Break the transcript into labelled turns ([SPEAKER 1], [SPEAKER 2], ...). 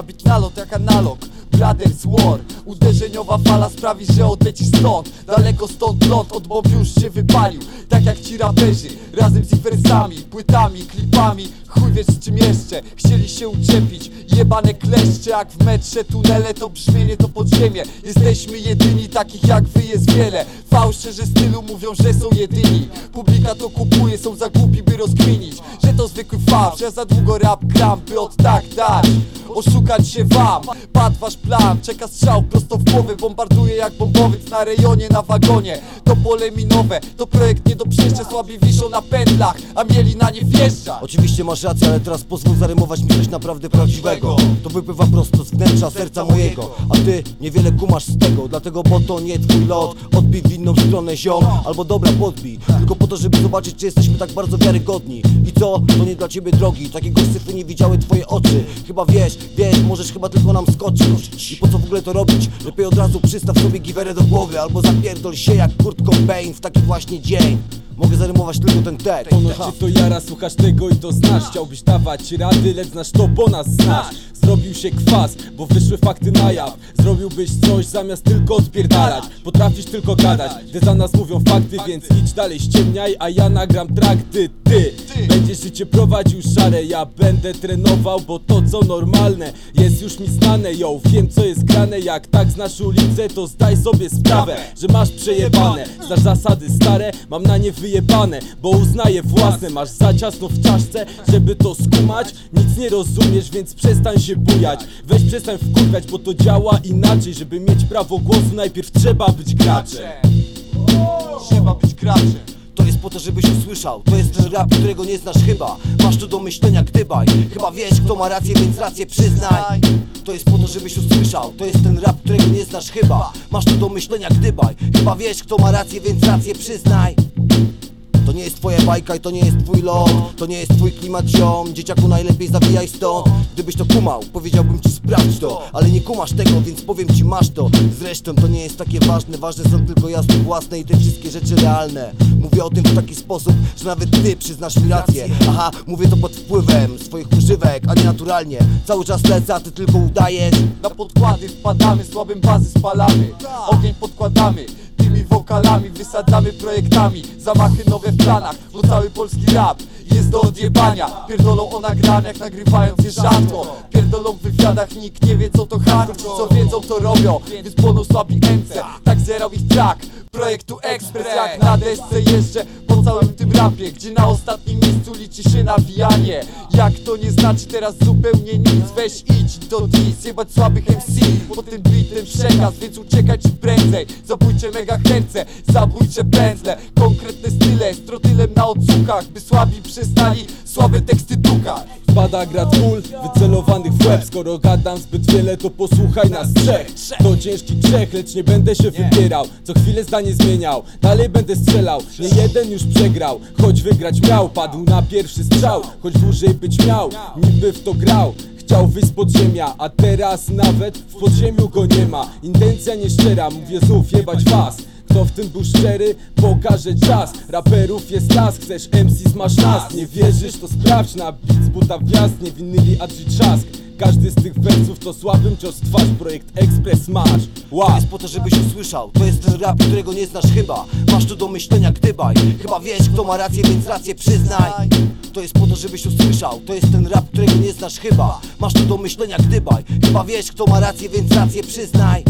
[SPEAKER 1] Nabit nalot jak analog. Brothers War Południowa fala sprawi, że odlecisz stąd. Daleko stąd lot, od bomb już się wypalił. Tak jak ci raperzy, razem z ich wersami Płytami, klipami, chuj wiesz z czym jeszcze Chcieli się uczepić, jebane kleszcze Jak w metrze tunele, to brzmienie to podziemie. Jesteśmy jedyni, takich jak wy jest wiele. Fałszerze stylu mówią, że są jedyni. Publika to kupuje, są za głupi by rozkminić Że to zwykły fałsz, ja za długo rap gram By od tak dać, oszukać się wam. Padł wasz plan, czeka strzał w głowę Bombarduje jak bombowiec na rejonie, na wagonie. To pole minowe, to projekt nie do przejścia Słabi wiszą na pętlach, a mieli na nie wjeżdżać.
[SPEAKER 2] Oczywiście masz rację, ale teraz pozwól zarymować mi coś naprawdę prawdziwego. To wypływa prosto z wnętrza serca mojego. A ty niewiele kumasz z tego, dlatego bo to nie twój lot. Odbij w inną stronę ziom, albo dobra podbij. Tylko po to, żeby zobaczyć, czy jesteśmy tak bardzo wiarygodni. I co? To nie dla ciebie drogi, takiego syfy nie widziały twoje oczy. Chyba wiesz, wiesz, możesz chyba tylko nam skoczyć. I po co w ogóle to robić? Lepiej od razu przystaw sobie giwerę do głowy Albo zapierdol się jak Kurt Cobain w taki właśnie dzień. Mogę zarymować tylko ten tekst
[SPEAKER 3] Ponoć to jara, słuchasz tego i to znasz. Chciałbyś dawać rady, lecz znasz to, bo nas znasz Zrobił się kwas, bo wyszły fakty na jaw. Zrobiłbyś coś zamiast tylko odpierdalać. Potrafisz tylko gadać, gdy za nas mówią fakty Więc idź dalej, ściemniaj, a ja nagram trakty. Ty, będziesz życie prowadził szare Ja będę trenował, bo to co normalne Jest już mi znane, yo Wiem co jest grane, jak tak znasz ulicę To zdaj sobie sprawę, że masz przejebane. Znasz zasady stare, mam na nie wyjebane Bo uznaję własne, masz za ciasno w czaszce Żeby to skumać, nic nie rozumiesz Więc przestań się bujać Weź przestań wkurwiać, bo to działa inaczej. Żeby mieć prawo głosu, najpierw trzeba być graczem.
[SPEAKER 1] Trzeba być graczem.
[SPEAKER 2] To jest po to, żebyś usłyszał. To jest ten rap, którego nie znasz chyba. Masz tu do myślenia, gdybaj. Chyba wiesz, kto ma rację, więc rację przyznaj. To jest po to, żebyś usłyszał. To jest ten rap, którego nie znasz chyba. Masz tu do myślenia, gdybaj. Chyba wiesz, kto ma rację, więc rację przyznaj to nie jest twoja bajka i to nie jest twój lot. To nie jest twój klimat ziom. Dzieciaku najlepiej zawijaj stąd Gdybyś to kumał, powiedziałbym ci sprawdź to. Ale nie kumasz tego, więc powiem ci masz to. Zresztą to nie jest takie ważne. Ważne są tylko jasne własne i te wszystkie rzeczy realne Mówię o tym w taki sposób, że nawet ty przyznasz mi rację. Aha, mówię to pod wpływem swoich używek, a nie naturalnie. Cały czas lecę, a ty tylko udajesz.
[SPEAKER 1] Na podkłady wpadamy, słabym bazy spalamy. Ogień podkładamy, tymi wokalami Wysadzamy projektami, zamachy nowe w planach Bo cały polski rap jest do odjebania. Pierdolą o nagraniach, nagrywając je rzadko. Pierdolą w wywiadach, nikt nie wie co to hardcore. Co wiedzą to robią, więc płoną słabi MC Tak zerał ich track projektu Express Jak na desce jeżdżę po całym tym rapie Gdzie na ostatnim miejscu liczy się nawijanie. Jak to nie znaczy teraz zupełnie nic Weź idź do dis, jebać słabych MC Po tym bitem przekaz, więc uciekaj czy prędzej. Zabójcze mega herce, zabójcze pędzle. Konkretne style, z trotylem na odsłuchach By słabi przestali słabe teksty dukać
[SPEAKER 3] Spada grad kul, wycelowanych w łeb. Skoro gadam zbyt wiele, to posłuchaj nas trzech. To ciężki grzech, lecz nie będę się wypierał Co chwilę zdanie zmieniał, dalej będę strzelał. Nie jeden już przegrał, choć wygrać miał. Padł na pierwszy strzał, choć dłużej być miał. Niby w to grał Chciał wyjść z podziemia, a teraz nawet w podziemiu go nie ma. Intencja nieszczera, mówię znów jebać was kto w tym był szczery, pokaże czas. Raperów jest las, chcesz MC masz nas. Nie wierzysz, to sprawdź na beat z buta wjazd Niewinny Adzi Trzask każdy z tych wersów to słabym cios w twarz. Projekt Express masz, wow
[SPEAKER 2] jest po to, żebyś usłyszał. To jest ten rap, którego nie znasz chyba. Masz tu do myślenia, gdybaj. Chyba wiesz, kto ma rację, więc rację przyznaj. To jest po to, żebyś usłyszał. To jest ten rap, którego nie znasz chyba. Masz tu do myślenia, gdybaj. Chyba wiesz, kto ma rację, więc rację przyznaj